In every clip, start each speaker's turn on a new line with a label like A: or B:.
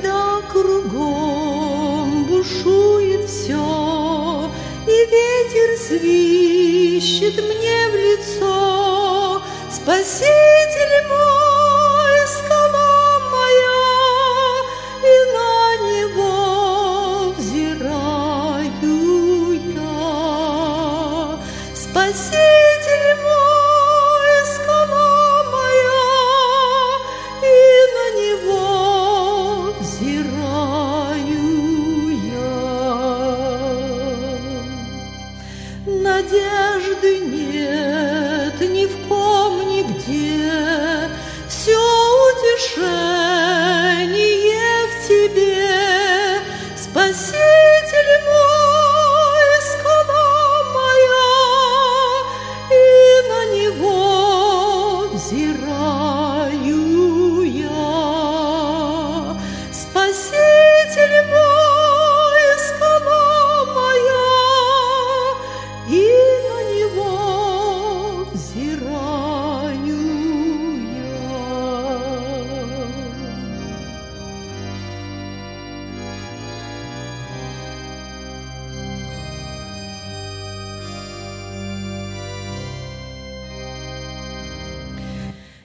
A: Когда кругом бушует все, И ветер свищет мне в лицо, Спаситель мой,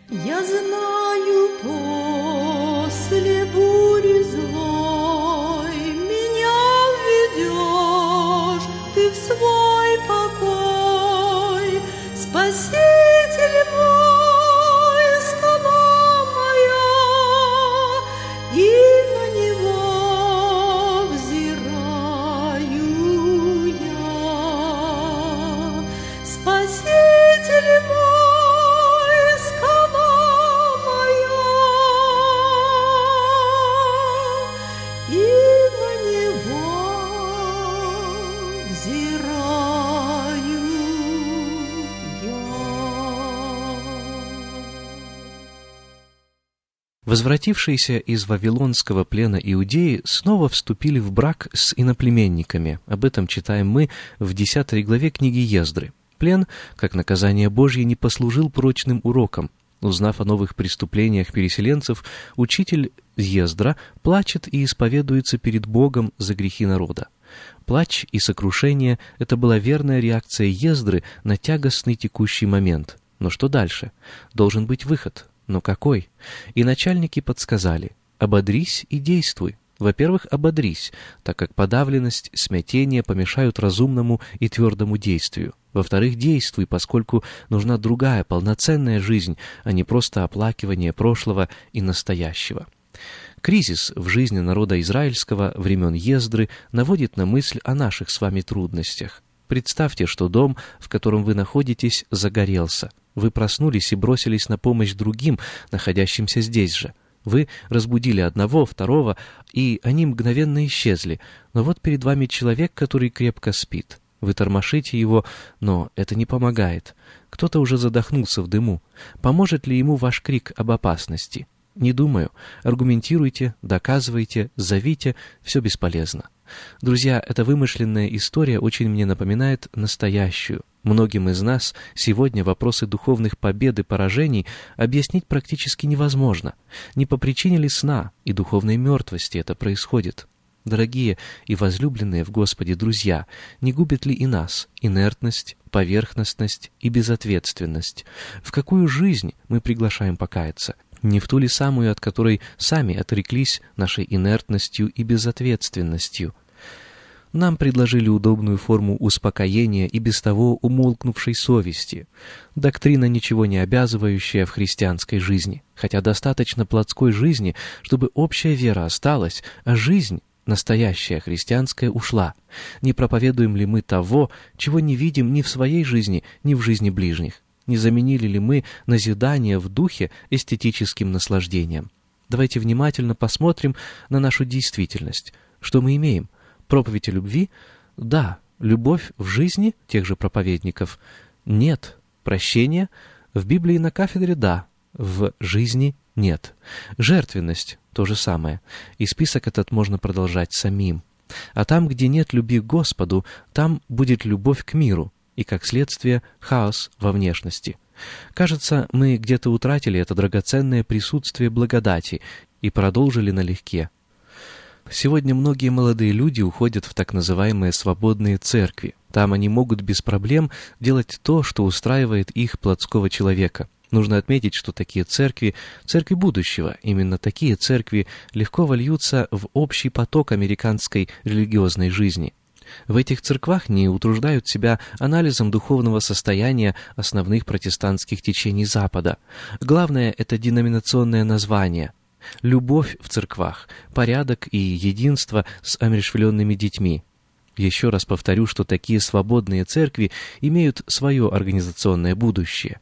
A: 夜相撲
B: Возвратившиеся из Вавилонского плена иудеи снова вступили в брак с иноплеменниками. Об этом читаем мы в 10 главе книги Ездры. Плен, как наказание Божье, не послужил прочным уроком. Узнав о новых преступлениях переселенцев, учитель Ездра плачет и исповедуется перед Богом за грехи народа. Плач и сокрушение — это была верная реакция Ездры на тягостный текущий момент. Но что дальше? Должен быть выход. Но какой? И начальники подсказали «ободрись и действуй». Во-первых, ободрись, так как подавленность, смятение помешают разумному и твердому действию. Во-вторых, действуй, поскольку нужна другая, полноценная жизнь, а не просто оплакивание прошлого и настоящего. Кризис в жизни народа израильского времен Ездры наводит на мысль о наших с вами трудностях. Представьте, что дом, в котором вы находитесь, загорелся. Вы проснулись и бросились на помощь другим, находящимся здесь же. Вы разбудили одного, второго, и они мгновенно исчезли. Но вот перед вами человек, который крепко спит. Вы тормошите его, но это не помогает. Кто-то уже задохнулся в дыму. Поможет ли ему ваш крик об опасности? Не думаю. Аргументируйте, доказывайте, зовите, все бесполезно. Друзья, эта вымышленная история очень мне напоминает настоящую. Многим из нас сегодня вопросы духовных побед и поражений объяснить практически невозможно. Не по причине ли сна и духовной мертвости это происходит? Дорогие и возлюбленные в Господе друзья, не губит ли и нас инертность, поверхностность и безответственность? В какую жизнь мы приглашаем покаяться? Не в ту ли самую, от которой сами отреклись нашей инертностью и безответственностью? Нам предложили удобную форму успокоения и без того умолкнувшей совести. Доктрина, ничего не обязывающая в христианской жизни, хотя достаточно плотской жизни, чтобы общая вера осталась, а жизнь настоящая христианская ушла. Не проповедуем ли мы того, чего не видим ни в своей жизни, ни в жизни ближних? Не заменили ли мы назидание в духе эстетическим наслаждением? Давайте внимательно посмотрим на нашу действительность. Что мы имеем? Проповедь о любви? Да. Любовь в жизни тех же проповедников? Нет. Прощение? В Библии на кафедре? Да. В жизни нет. Жертвенность — то же самое. И список этот можно продолжать самим. А там, где нет любви к Господу, там будет любовь к миру, и, как следствие, хаос во внешности. Кажется, мы где-то утратили это драгоценное присутствие благодати и продолжили налегке. Сегодня многие молодые люди уходят в так называемые свободные церкви. Там они могут без проблем делать то, что устраивает их плотского человека. Нужно отметить, что такие церкви — церкви будущего. Именно такие церкви легко вольются в общий поток американской религиозной жизни. В этих церквах не утруждают себя анализом духовного состояния основных протестантских течений Запада. Главное — это деноминационное название. Любовь в церквах, порядок и единство с омершвленными детьми. Еще раз повторю, что такие свободные церкви имеют свое организационное будущее.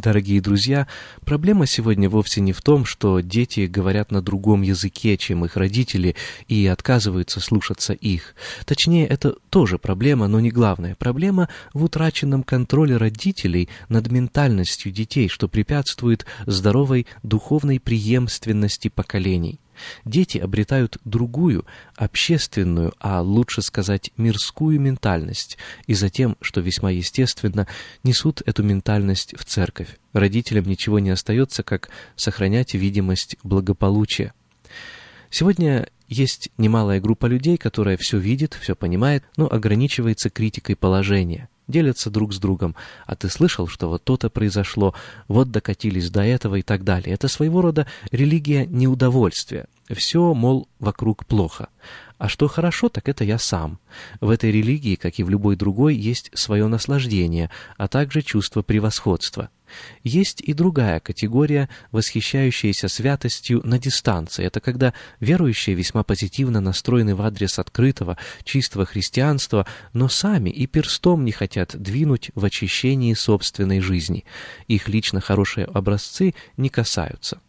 B: Дорогие друзья, проблема сегодня вовсе не в том, что дети говорят на другом языке, чем их родители, и отказываются слушаться их. Точнее, это тоже проблема, но не главная. Проблема в утраченном контроле родителей над ментальностью детей, что препятствует здоровой духовной преемственности поколений. Дети обретают другую, общественную, а лучше сказать мирскую ментальность, и затем, что весьма естественно, несут эту ментальность в церковь. Родителям ничего не остается, как сохранять видимость благополучия. Сегодня есть немалая группа людей, которая все видит, все понимает, но ограничивается критикой положения делятся друг с другом. А ты слышал, что вот то-то произошло, вот докатились до этого и так далее. Это своего рода религия неудовольствия. Все, мол, вокруг плохо. А что хорошо, так это я сам. В этой религии, как и в любой другой, есть свое наслаждение, а также чувство превосходства. Есть и другая категория, восхищающаяся святостью на дистанции. Это когда верующие весьма позитивно настроены в адрес открытого, чистого христианства, но сами и перстом не хотят двинуть в очищении собственной жизни. Их лично хорошие образцы не касаются.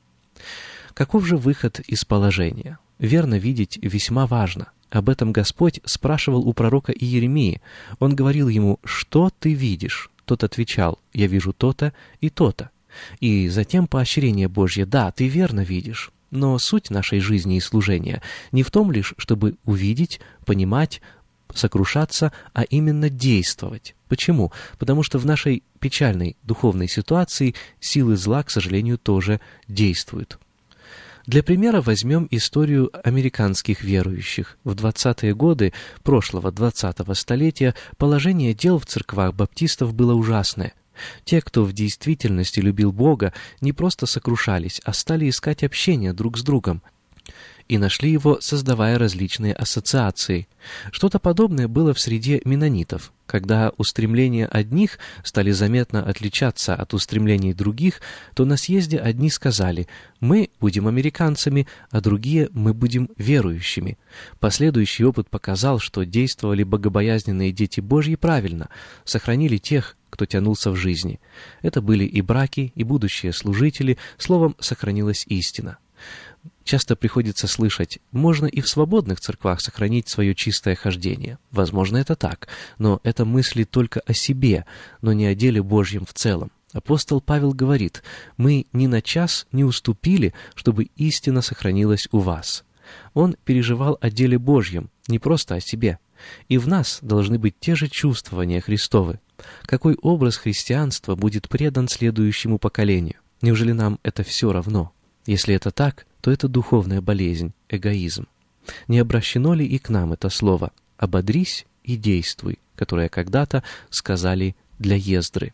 B: Каков же выход из положения? Верно видеть весьма важно. Об этом Господь спрашивал у пророка Иеремии. Он говорил ему «Что ты видишь?» Тот отвечал «Я вижу то-то и то-то». И затем поощрение Божье «Да, ты верно видишь». Но суть нашей жизни и служения не в том лишь, чтобы увидеть, понимать, сокрушаться, а именно действовать. Почему? Потому что в нашей печальной духовной ситуации силы зла, к сожалению, тоже действуют. Для примера возьмем историю американских верующих. В 20-е годы прошлого 20-го столетия положение дел в церквах баптистов было ужасное. Те, кто в действительности любил Бога, не просто сокрушались, а стали искать общение друг с другом и нашли его, создавая различные ассоциации. Что-то подобное было в среде менонитов. Когда устремления одних стали заметно отличаться от устремлений других, то на съезде одни сказали «мы будем американцами», а другие «мы будем верующими». Последующий опыт показал, что действовали богобоязненные дети Божьи правильно, сохранили тех, кто тянулся в жизни. Это были и браки, и будущие служители, словом, сохранилась истина. Часто приходится слышать, можно и в свободных церквах сохранить свое чистое хождение. Возможно, это так, но это мысли только о себе, но не о деле Божьем в целом. Апостол Павел говорит, «Мы ни на час не уступили, чтобы истина сохранилась у вас». Он переживал о деле Божьем, не просто о себе. И в нас должны быть те же чувствования Христовы. Какой образ христианства будет предан следующему поколению? Неужели нам это все равно? Если это так, то это духовная болезнь, эгоизм.
A: Не обращено ли и к нам это слово «ободрись и действуй», которое когда-то сказали для Ездры?